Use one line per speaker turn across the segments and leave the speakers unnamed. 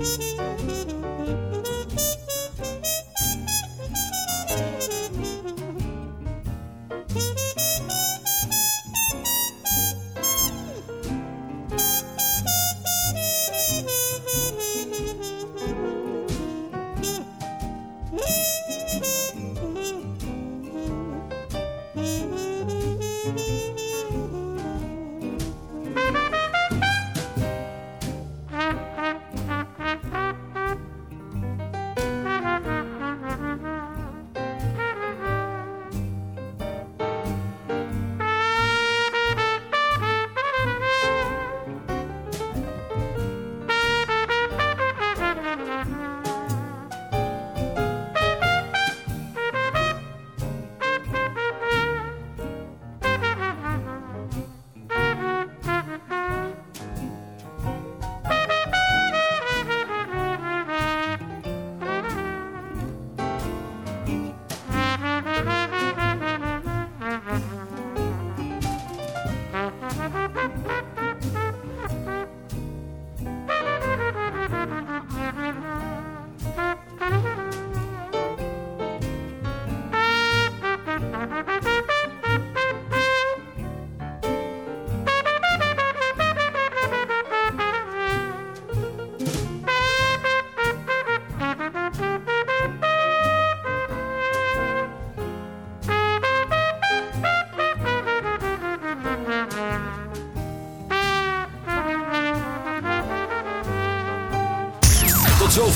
Música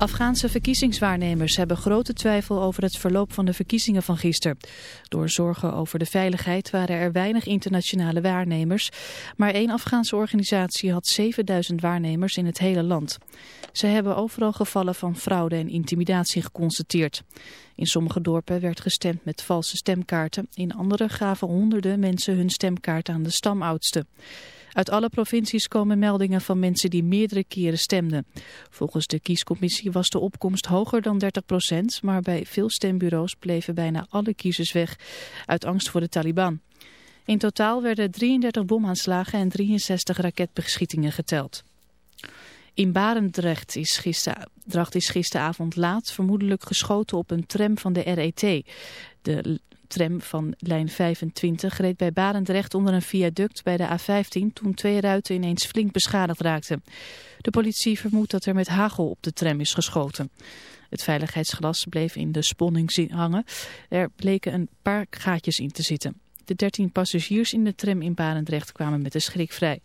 Afghaanse verkiezingswaarnemers hebben grote twijfel over het verloop van de verkiezingen van gisteren. Door zorgen over de veiligheid waren er weinig internationale waarnemers, maar één Afghaanse organisatie had 7000 waarnemers in het hele land. Ze hebben overal gevallen van fraude en intimidatie geconstateerd. In sommige dorpen werd gestemd met valse stemkaarten, in andere gaven honderden mensen hun stemkaart aan de stamoudsten. Uit alle provincies komen meldingen van mensen die meerdere keren stemden. Volgens de kiescommissie was de opkomst hoger dan 30 procent, maar bij veel stembureaus bleven bijna alle kiezers weg uit angst voor de Taliban. In totaal werden 33 bomaanslagen en 63 raketbeschietingen geteld. In Barendrecht is gisteravond laat vermoedelijk geschoten op een tram van de RET. De tram van lijn 25 reed bij Barendrecht onder een viaduct bij de A15 toen twee ruiten ineens flink beschadigd raakten. De politie vermoedt dat er met hagel op de tram is geschoten. Het veiligheidsglas bleef in de sponning hangen. Er bleken een paar gaatjes in te zitten. De 13 passagiers in de tram in Barendrecht kwamen met de schrik vrij.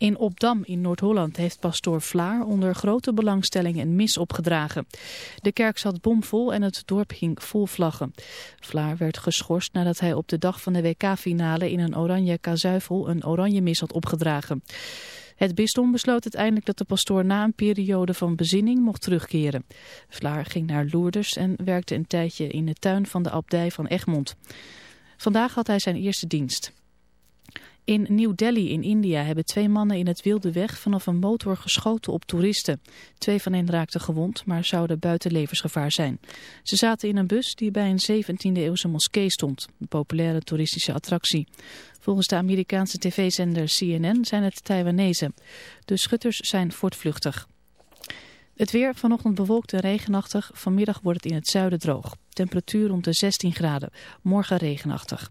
In Opdam in Noord-Holland heeft pastoor Vlaar onder grote belangstelling een mis opgedragen. De kerk zat bomvol en het dorp hing vol vlaggen. Vlaar werd geschorst nadat hij op de dag van de WK-finale in een oranje kazuivel een oranje mis had opgedragen. Het bisdom besloot uiteindelijk dat de pastoor na een periode van bezinning mocht terugkeren. Vlaar ging naar Loerders en werkte een tijdje in de tuin van de abdij van Egmond. Vandaag had hij zijn eerste dienst. In New Delhi in India hebben twee mannen in het wilde weg vanaf een motor geschoten op toeristen. Twee van hen raakten gewond, maar zouden buiten levensgevaar zijn. Ze zaten in een bus die bij een 17e eeuwse moskee stond, een populaire toeristische attractie. Volgens de Amerikaanse tv-zender CNN zijn het Taiwanese. De schutters zijn voortvluchtig. Het weer vanochtend bewolkt en regenachtig. Vanmiddag wordt het in het zuiden droog. Temperatuur rond de 16 graden. Morgen regenachtig.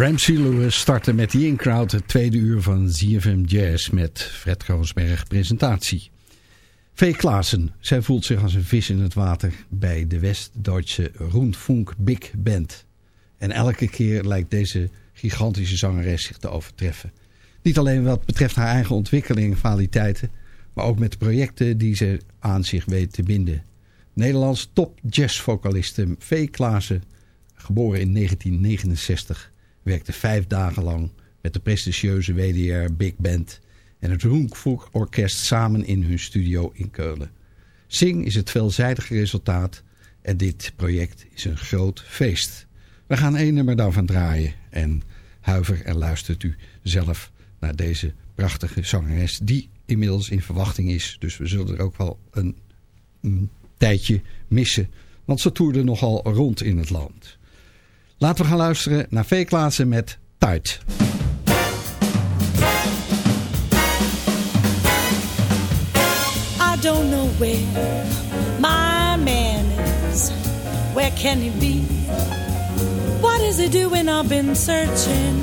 Ramsey Lewis startte met die In-Crowd het tweede uur van ZFM Jazz met Fred Koosberg presentatie. V. Klaassen, zij voelt zich als een vis in het water bij de West-Duitse Rundfunk Big Band. En elke keer lijkt deze gigantische zangeres zich te overtreffen. Niet alleen wat betreft haar eigen ontwikkeling en kwaliteiten, maar ook met projecten die ze aan zich weet te binden. Nederlands top jazzvocaliste V. Klaassen, geboren in 1969 werkte vijf dagen lang met de prestigieuze WDR Big Band en het Roenvoek Orkest samen in hun studio in Keulen. Sing is het veelzijdige resultaat en dit project is een groot feest. We gaan één nummer daarvan draaien en huiver en luistert u zelf naar deze prachtige zangeres die inmiddels in verwachting is. Dus we zullen er ook wel een, een tijdje missen, want ze toerde nogal rond in het land. Laten we gaan luisteren naar V. Klaassen met Tight.
I don't know where my man is. Where can he be? What is he doing? I've been searching,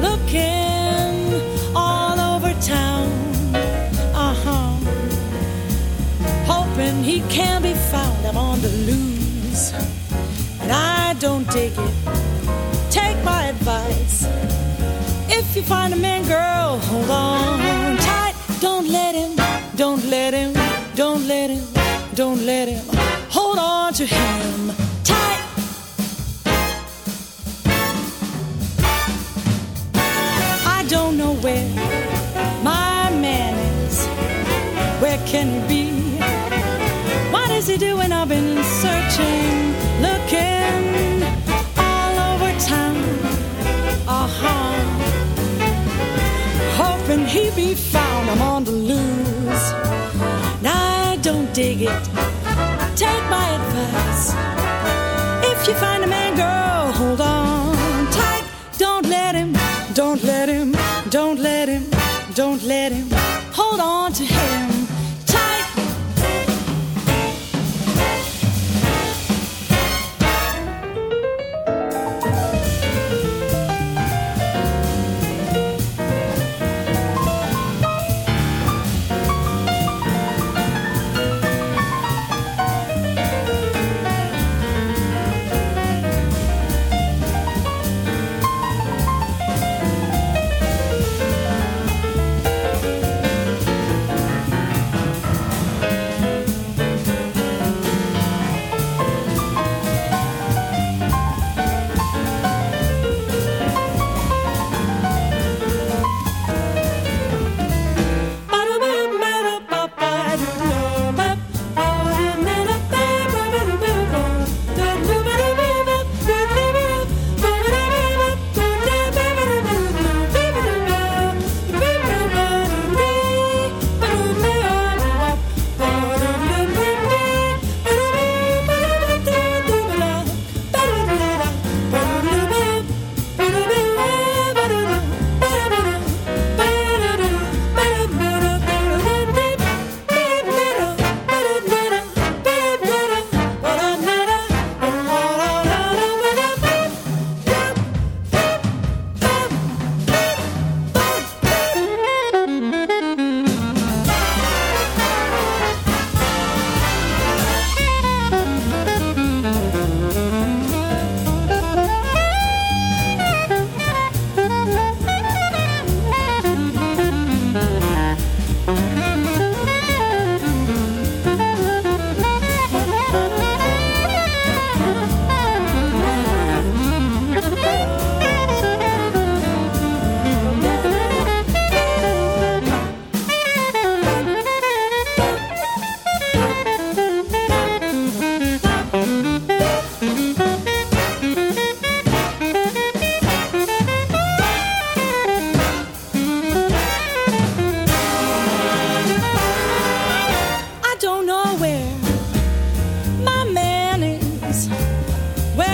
looking all over town. Uh-huh. Hoping he can be found. I'm on the loose and I don't dig it. Take my advice. If you find a man, girl, hold on tight. Don't let him, don't let him, don't let him, don't let him. Hold on to him tight. I don't know where my man is. Where can he If you find a man, girl, hold on tight. Don't let him, don't let him, don't let him, don't let him.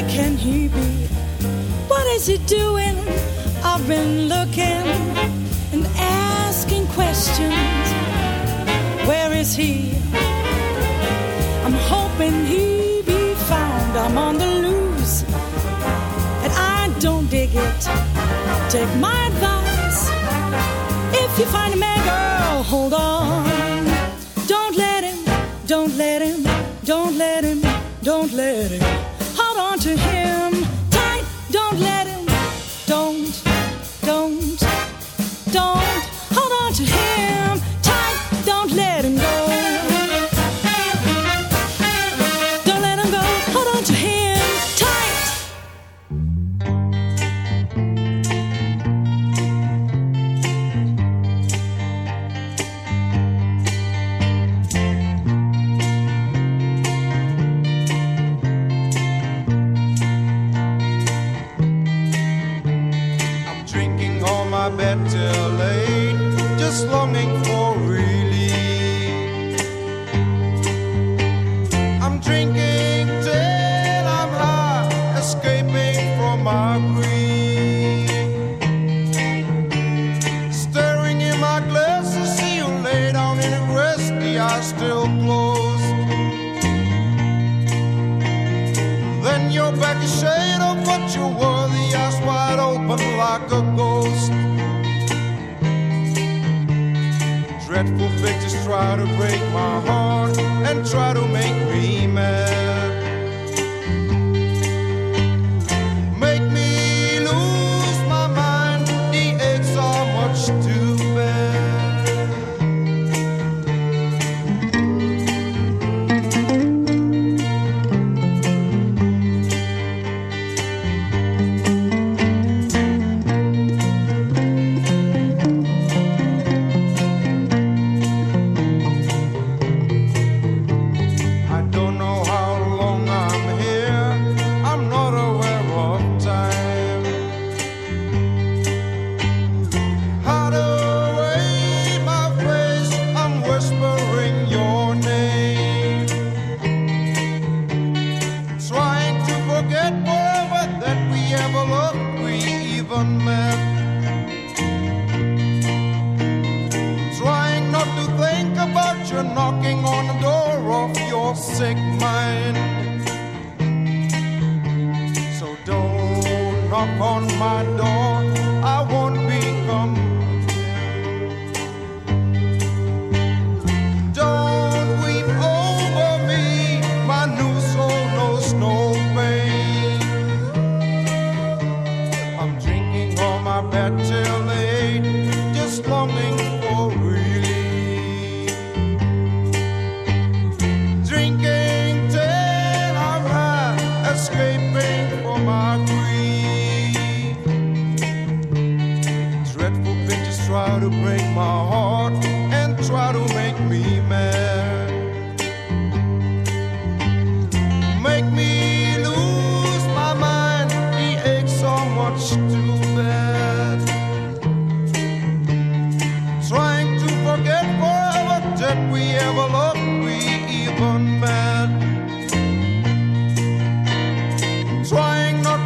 where can he be? What is he doing? I've been looking and asking questions. Where is he?
I'm hoping he be found. I'm on the loose and I don't dig it. Take my advice. If you find a man, girl, hold on. Don't let him, don't let him, don't let him, don't let him. try to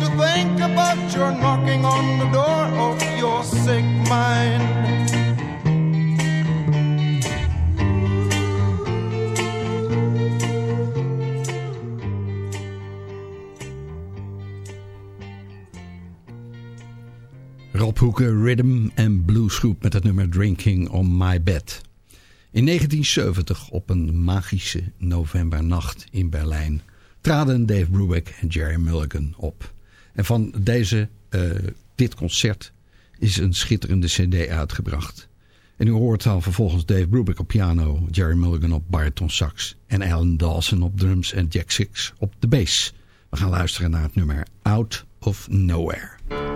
to think about your knocking on the door of your sick mind.
Rob Rhythm en Bluesgroep met het nummer Drinking on My Bed. In 1970, op een magische novembernacht in Berlijn, traden Dave Brubeck en Jerry Mulligan op. En van deze, eh, dit concert is een schitterende cd uitgebracht. En u hoort dan vervolgens Dave Brubeck op piano, Jerry Mulligan op bariton sax... en Alan Dawson op drums en Jack Six op de bass. We gaan luisteren naar het nummer Out of Nowhere.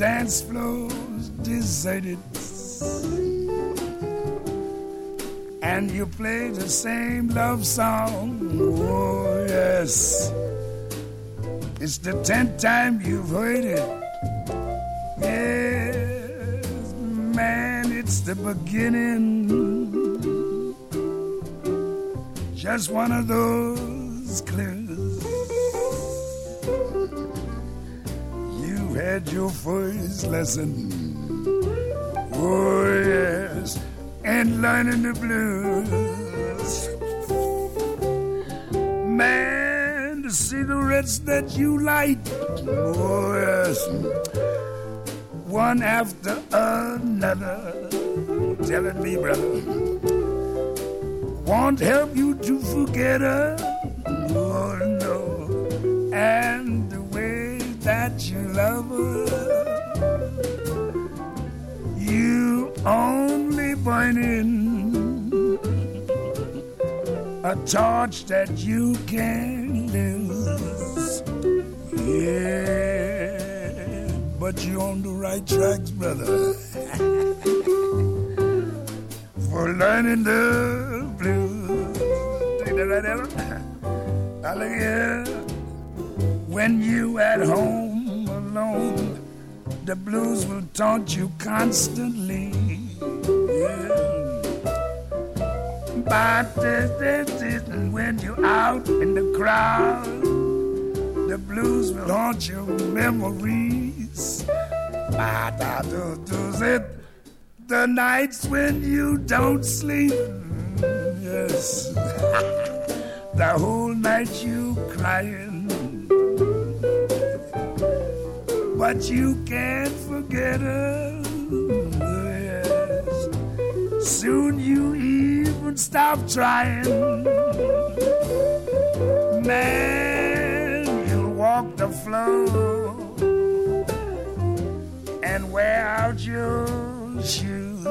Dance floor's deserted. And you
play the same love song. Oh, yes. It's the tenth time you've heard it. Yes, man, it's the beginning. Just one of those clues. Had your first lesson. Oh, yes, and learning the blues. Man, to see the cigarettes that you light. Oh, yes, one after another. Telling me, brother won't help you to forget her. Burning a torch that you can lose. Yeah, but you're on the right tracks, brother. for learning the blues. Take that right, Ella? Now look here. When you at home alone, the blues will taunt you constantly. But when you're out in the crowd, the blues will haunt your memories. it The nights when you don't sleep, yes, the whole night you crying, but you can't forget her. Yes, soon you even stop trying, man. You'll walk the floor and wear out your shoes.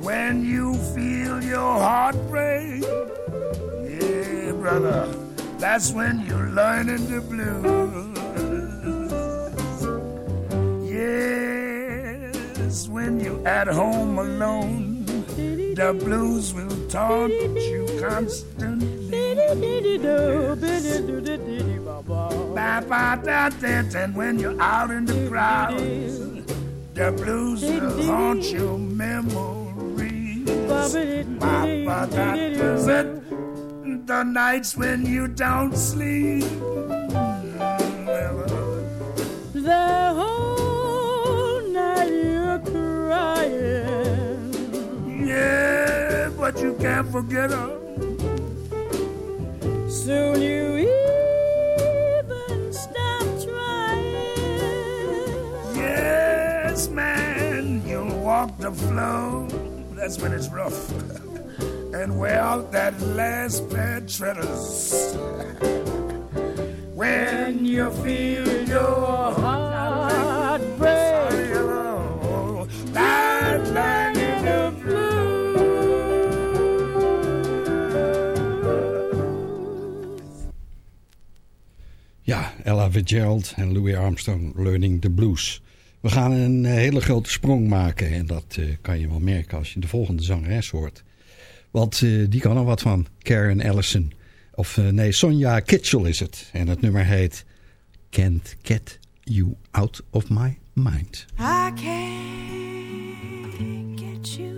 When you feel your heart break, yeah, brother, that's when you're learning the blues. Yes, when you're at home alone, the blues will taunt you constantly. And when you're out in the crowd, the blues will haunt your memories. The nights when you don't sleep.
Uh,
the but you can't forget her.
Soon you even stop trying.
Yes, man, you'll walk the floor. That's when it's rough. and wear out that last pair of treaders. when you feel your
Heart
Ella Fitzgerald en Louis Armstrong Learning the Blues. We gaan een eh, hele grote sprong maken en dat eh, kan je wel merken als je de volgende zangeres hoort. Want eh, die kan er wat van, Karen Ellison. Of nee, Sonja Kitchell is het. En het nummer heet Can't Get You Out of My Mind.
I can't get you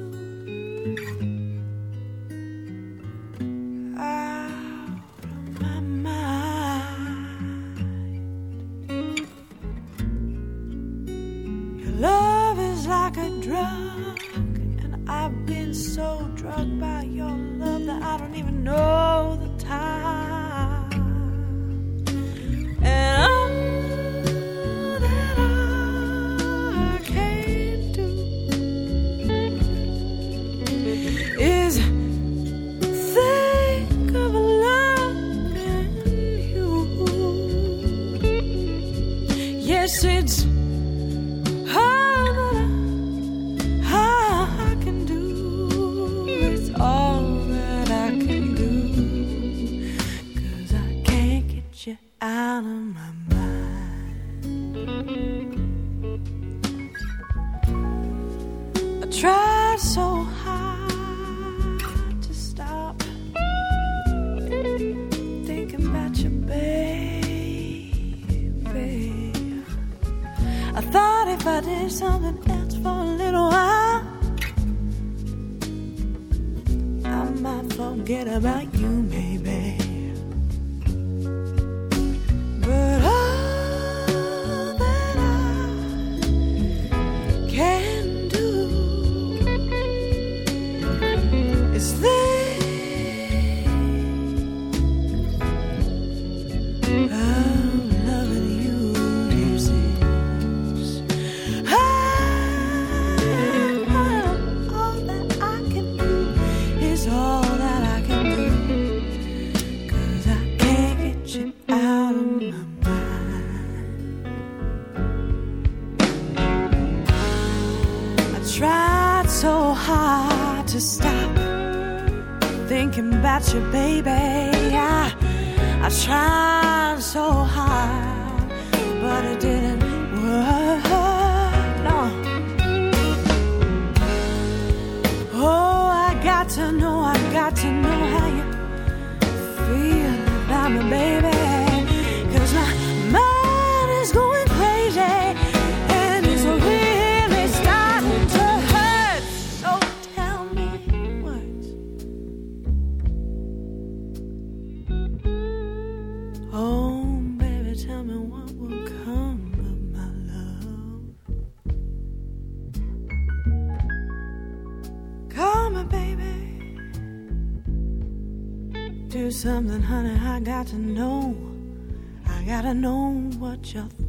a drug, and I've been so drugged by your love that I don't even know the time. Out of my mind. I tried so hard to stop thinking about you, baby. I thought if I did something else for a little while, I might forget about you, baby. Is think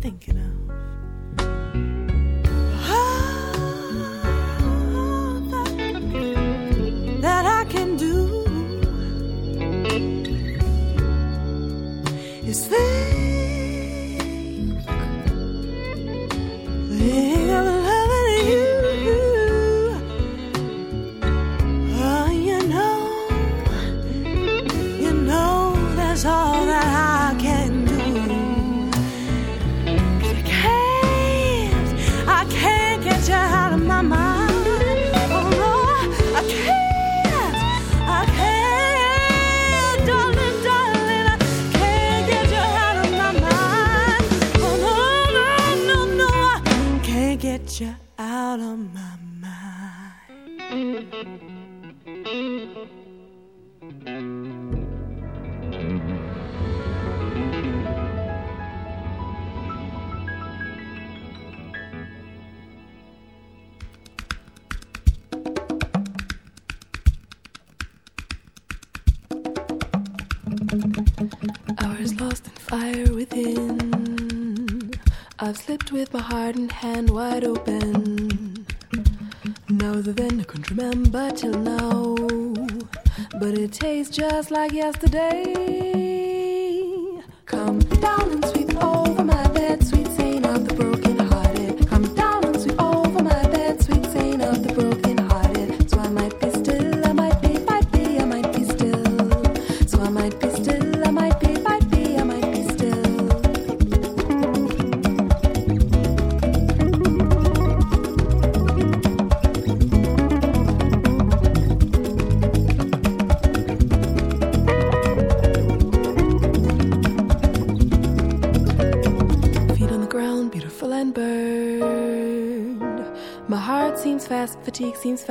Thank you.
just like yesterday.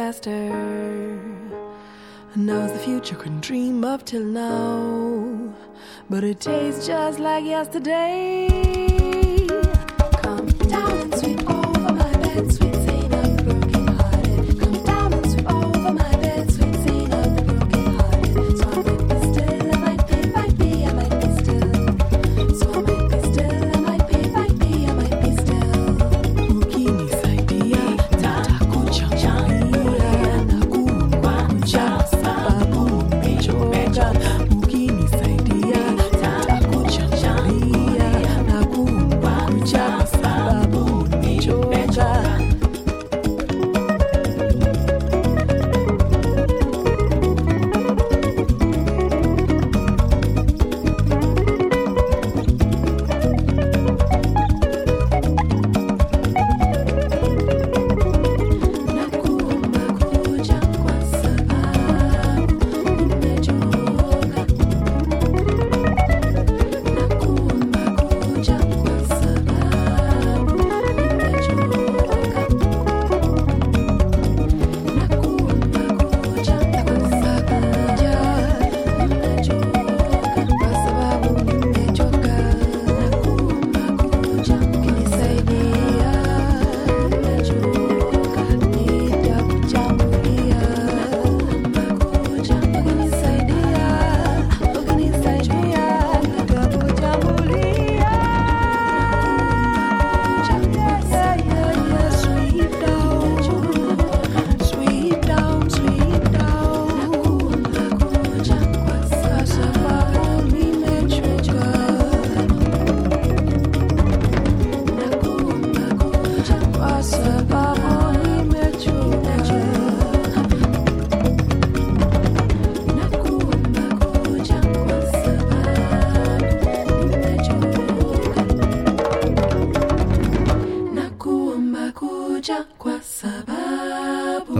faster. And knows the future couldn't dream of till now. But it tastes just like yesterday.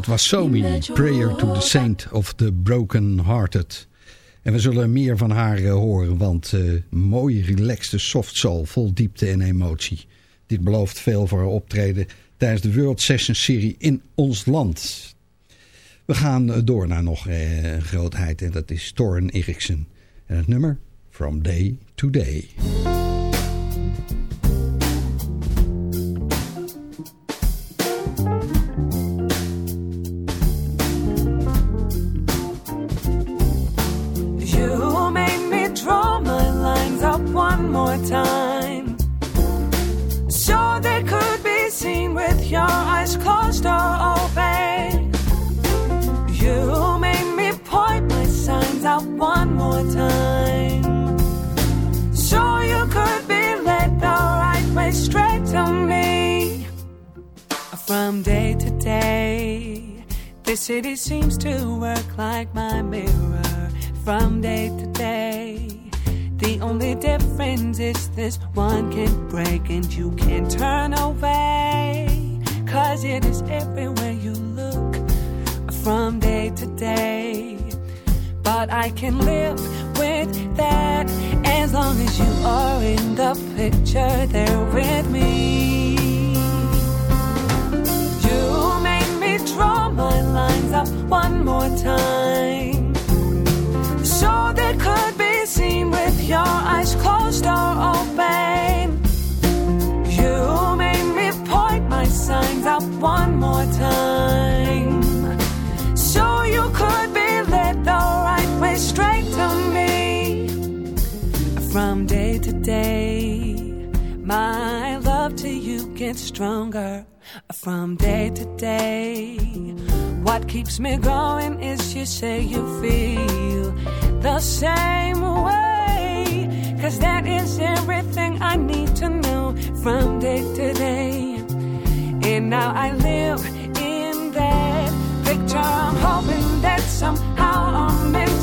Dat was Somi, Prayer to the Saint of the Broken Hearted. En we zullen meer van haar eh, horen, want mooie, mooi relaxte soft soul, vol diepte en emotie. Dit belooft veel voor haar optreden tijdens de World Sessions serie in ons land. We gaan eh, door naar nog een grootheid en dat is Torn Eriksen. En het nummer From Day to Day.
From day to day, the city seems to work like my mirror. From day to day, the only difference is this one can break and you can turn away. Cause it is everywhere you look from day to day. But I can live with that as long as you are in the picture there with me. You made me draw my lines up one more time. So they could be seen with your eyes closed or open. You made me point my signs up one more time. So you could be led the right way straight to me. From day to day, my love to you gets stronger. From day to day, what keeps me going is you say you feel the same way. Cause that is everything I need to know from day to day. And now I live in that picture. I'm hoping that somehow I'm meant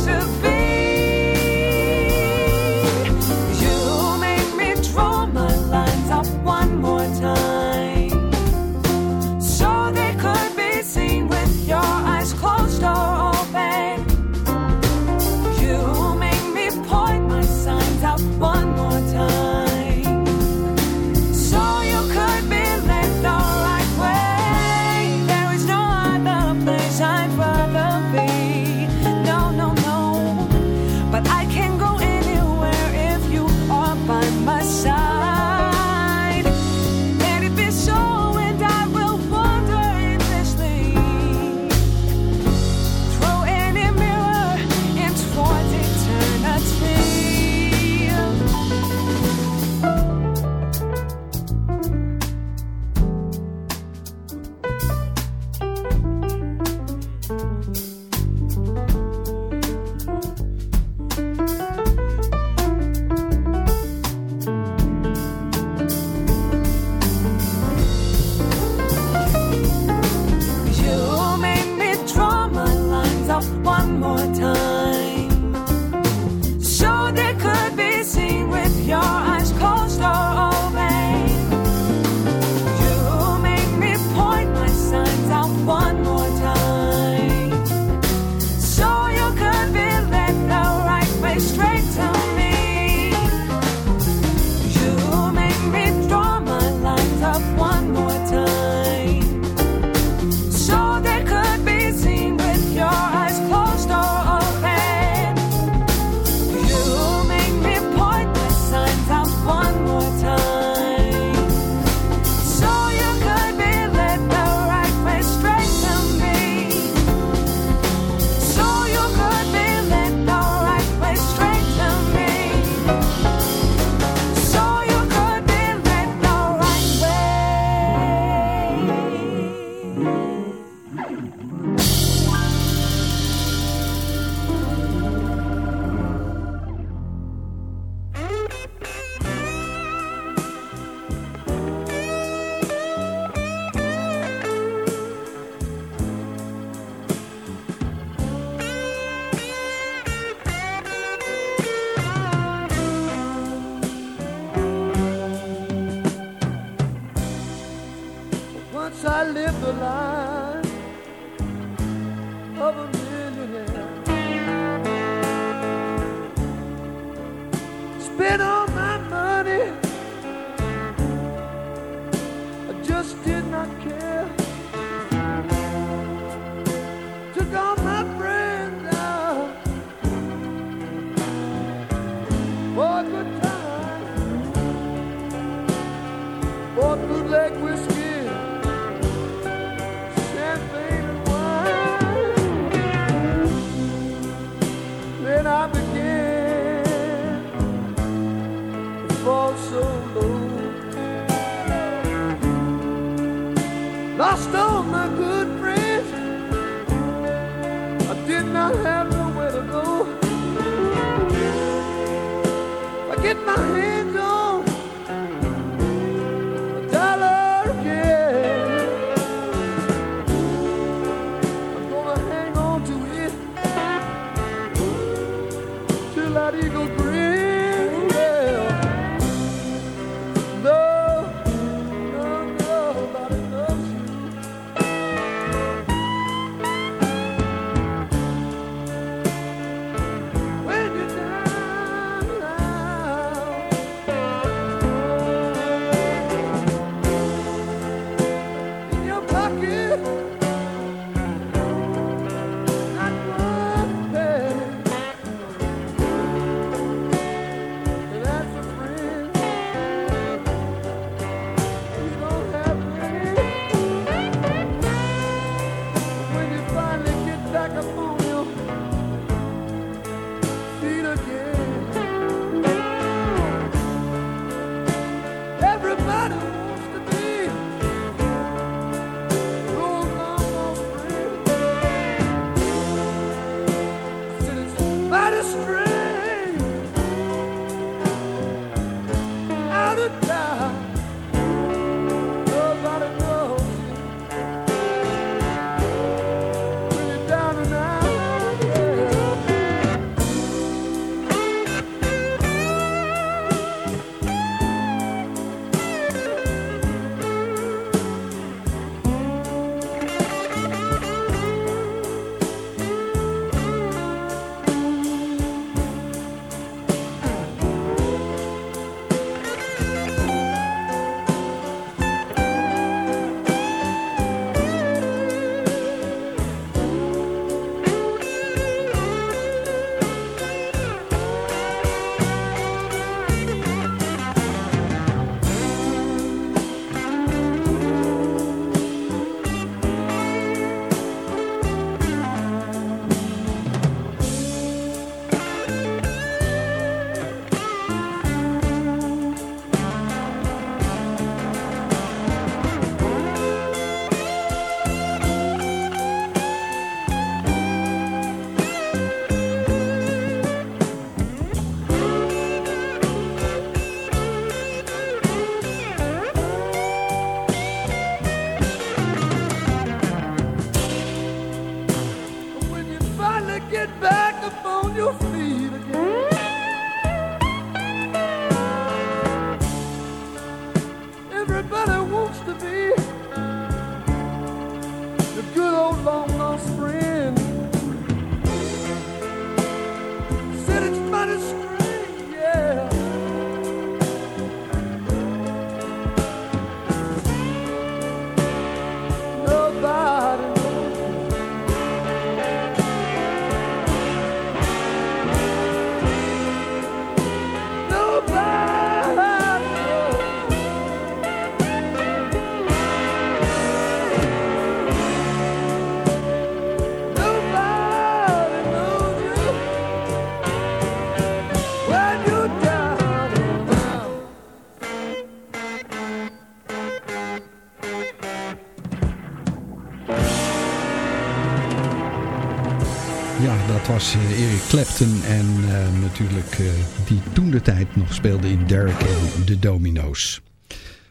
was eh, Eric Clapton en eh, natuurlijk eh, die toen de tijd nog speelde in Derek en de Domino's.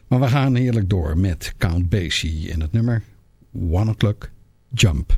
Maar we gaan heerlijk door met Count Basie en het nummer One O'Clock Jump.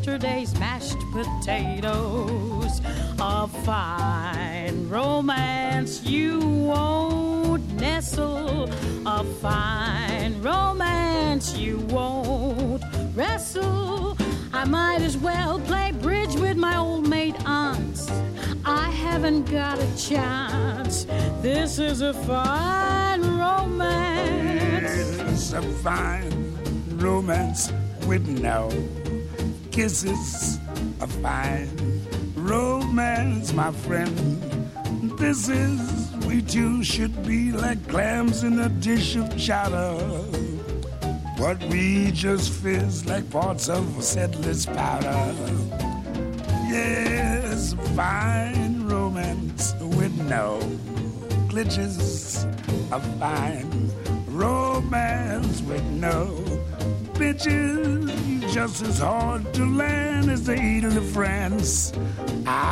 Yesterday's mashed potatoes. A fine romance you won't nestle. A fine romance you won't wrestle. I might as well play bridge with my old maid aunts. I haven't got a chance. This is a fine romance.
It's a fine romance with no kisses. A fine romance, my friend. This is, we two should be like clams in a dish of chowder. But we just fizz like parts of Seidlitz powder. Yes, fine romance with no glitches. A fine romance with no bitches. Just as hard to land as the Ile de France. I